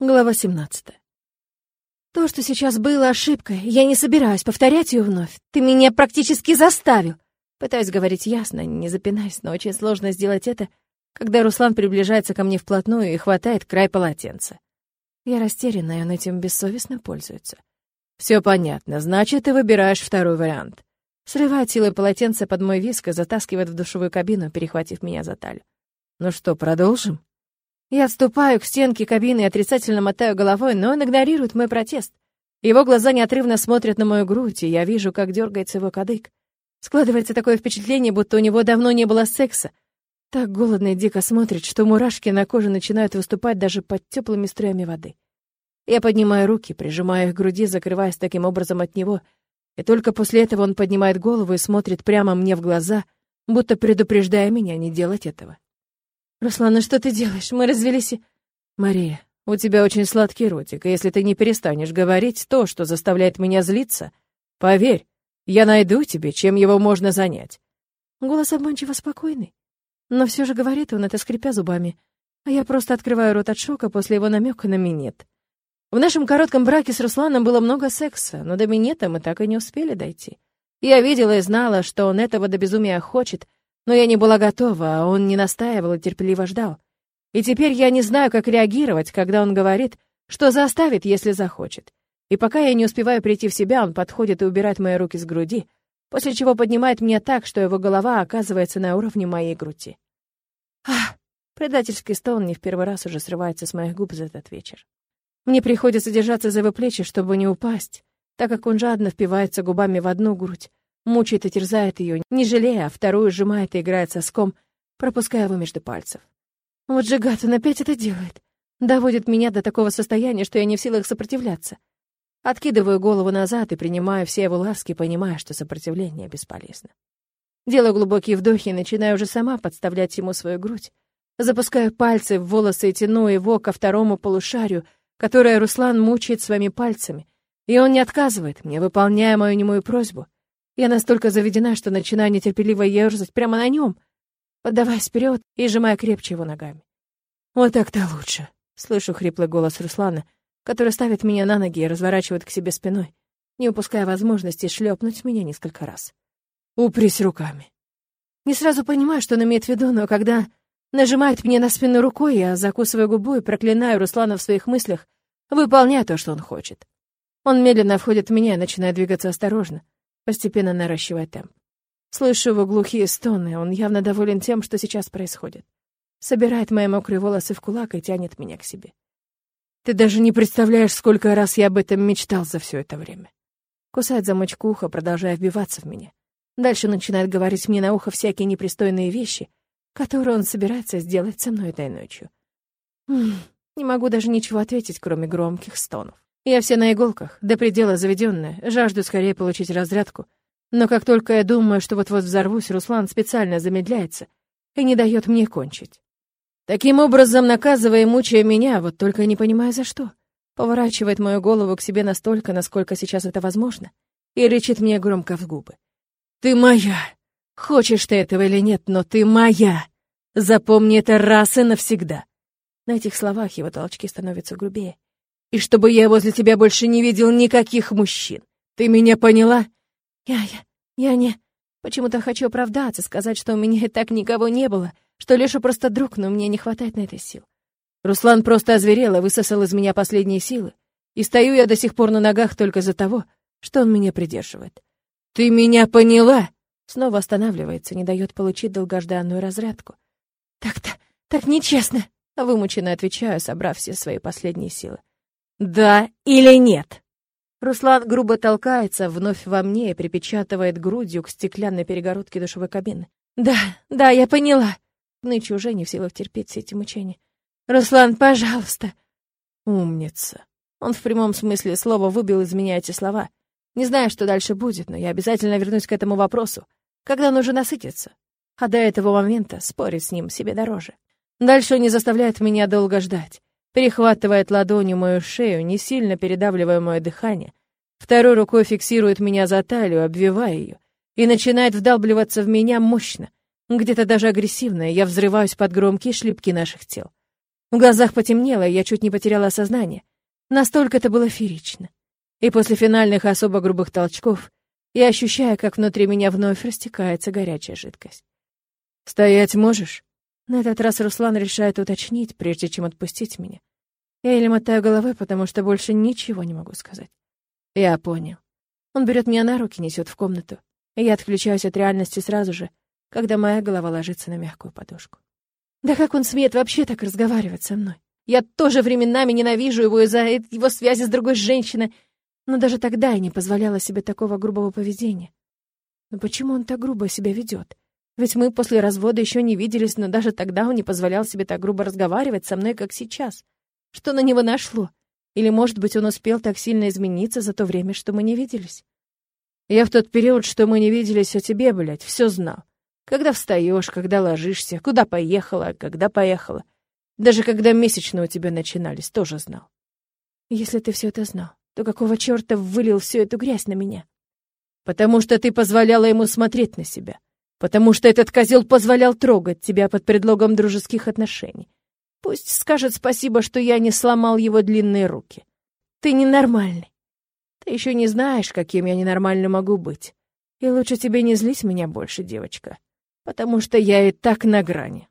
Глава 17. То, что сейчас было ошибкой, я не собираюсь повторять ее вновь. Ты меня практически заставил. Пытаюсь говорить ясно, не запинаясь, но очень сложно сделать это, когда Руслан приближается ко мне вплотную и хватает край полотенца. Я растеряна, и он этим бессовестно пользуется. Все понятно, значит, ты выбираешь второй вариант. Срывает силой полотенце под мой виск и затаскивает в душевую кабину, перехватив меня за талию. Ну что, продолжим? Я отступаю к стенке кабины и отрицательно мотаю головой, но он игнорирует мой протест. Его глаза неотрывно смотрят на мою грудь, и я вижу, как дергается его кадык. Складывается такое впечатление, будто у него давно не было секса. Так голодно и дико смотрит, что мурашки на коже начинают выступать даже под теплыми струями воды. Я поднимаю руки, прижимаю их к груди, закрываясь таким образом от него, и только после этого он поднимает голову и смотрит прямо мне в глаза, будто предупреждая меня не делать этого. «Руслан, ну что ты делаешь? Мы развелись и...» «Мария, у тебя очень сладкий ротик, и если ты не перестанешь говорить то, что заставляет меня злиться, поверь, я найду тебе, чем его можно занять». Голос обманчиво спокойный. Но все же говорит он это, скрипя зубами. А я просто открываю рот от шока после его намека на минет. В нашем коротком браке с Русланом было много секса, но до минета мы так и не успели дойти. Я видела и знала, что он этого до безумия хочет, но я не была готова, а он не настаивал и терпеливо ждал. И теперь я не знаю, как реагировать, когда он говорит, что заставит, если захочет. И пока я не успеваю прийти в себя, он подходит и убирает мои руки с груди, после чего поднимает меня так, что его голова оказывается на уровне моей груди. Ах, предательский стон не в первый раз уже срывается с моих губ за этот вечер. Мне приходится держаться за его плечи, чтобы не упасть, так как он жадно впивается губами в одну грудь, Мучает и терзает ее, не жалея, а вторую сжимает и играет соском, пропуская его между пальцев. Вот же гад, он опять это делает. Доводит меня до такого состояния, что я не в силах сопротивляться. Откидываю голову назад и принимаю все его ласки, понимая, что сопротивление бесполезно. Делаю глубокие вдохи и начинаю уже сама подставлять ему свою грудь. Запускаю пальцы в волосы и тяну его ко второму полушарию, которое Руслан мучает своими пальцами. И он не отказывает мне, выполняя мою немую просьбу — я настолько заведена, что начинаю нетерпеливо ерзать прямо на нем, поддаваясь вперед и сжимая крепче его ногами. «Вот так-то лучше», — слышу хриплый голос Руслана, который ставит меня на ноги и разворачивает к себе спиной, не упуская возможности шлепнуть меня несколько раз. «Упрись руками». Не сразу понимаю, что он имеет в виду, но когда нажимает мне на спину рукой, я закусываю губу и проклинаю Руслана в своих мыслях, выполняя то, что он хочет. Он медленно входит в меня и начинает двигаться осторожно, постепенно наращивая темп. Слышу его глухие стоны, он явно доволен тем, что сейчас происходит. Собирает мои мокрые волосы в кулак и тянет меня к себе. Ты даже не представляешь, сколько раз я об этом мечтал за все это время. Кусает замочку уха, продолжая вбиваться в меня. Дальше начинает говорить мне на ухо всякие непристойные вещи, которые он собирается сделать со мной этой ночью. Не могу даже ничего ответить, кроме громких стонов. Я вся на иголках, до предела заведенная, жажду скорее получить разрядку. Но как только я думаю, что вот-вот взорвусь, Руслан специально замедляется и не дает мне кончить. Таким образом, наказывая и мучая меня, вот только не понимая за что. Поворачивает мою голову к себе настолько, насколько сейчас это возможно, и рычит мне громко в губы. «Ты моя! Хочешь ты этого или нет, но ты моя! Запомни это раз и навсегда!» На этих словах его толчки становятся грубее, и чтобы я возле тебя больше не видел никаких мужчин. Ты меня поняла? Я, я, я не... Почему-то хочу оправдаться, сказать, что у меня и так никого не было, что Леша просто друг, но мне не хватает на это сил. Руслан просто озверел и высосал из меня последние силы. И стою я до сих пор на ногах только из-за того, что он меня придерживает. «Ты меня поняла?» Снова останавливается, не дает получить долгожданную разрядку. «Так-то, так нечестно!» Вымученно отвечаю, собрав все свои последние силы. «Да или нет?» Руслан грубо толкается вновь во мне и припечатывает грудью к стеклянной перегородке душевой кабины. «Да, да, я поняла!» Нычу уже не в силах терпеть все эти мучения. «Руслан, пожалуйста!» «Умница!» Он в прямом смысле слова выбил из меня эти слова. Не знаю, что дальше будет, но я обязательно вернусь к этому вопросу, когда он уже насытится. А до этого момента спорить с ним себе дороже. Дальше он не заставляет меня долго ждать перехватывает ладонью мою шею, не сильно передавливая мое дыхание, второй рукой фиксирует меня за талию, обвивая ее, и начинает вдалбливаться в меня мощно, где-то даже агрессивно, я взрываюсь под громкие шлепки наших тел. В глазах потемнело, я чуть не потеряла сознание. Настолько это было феерично. И после финальных особо грубых толчков я ощущаю, как внутри меня вновь растекается горячая жидкость. «Стоять можешь?» На этот раз Руслан решает уточнить, прежде чем отпустить меня. Я еле мотаю головой, потому что больше ничего не могу сказать. Я понял. Он берет меня на руки, несет в комнату. И я отключаюсь от реальности сразу же, когда моя голова ложится на мягкую подушку. Да как он смеет вообще так разговаривать со мной? Я тоже временами ненавижу его из-за его связи с другой женщиной, но даже тогда я не позволяла себе такого грубого поведения. Но почему он так грубо себя ведет? Ведь мы после развода еще не виделись, но даже тогда он не позволял себе так грубо разговаривать со мной, как сейчас. Что на него нашло? Или, может быть, он успел так сильно измениться за то время, что мы не виделись? Я в тот период, что мы не виделись, о тебе, блядь, все знал. Когда встаешь, когда ложишься, куда поехала, когда поехала. Даже когда месячные у тебя начинались, тоже знал. Если ты все это знал, то какого черта вылил всю эту грязь на меня? Потому что ты позволяла ему смотреть на себя. Потому что этот козел позволял трогать тебя под предлогом дружеских отношений. Пусть скажет спасибо, что я не сломал его длинные руки. Ты ненормальный. Ты еще не знаешь, каким я ненормальным могу быть. И лучше тебе не злить меня больше, девочка, потому что я и так на грани.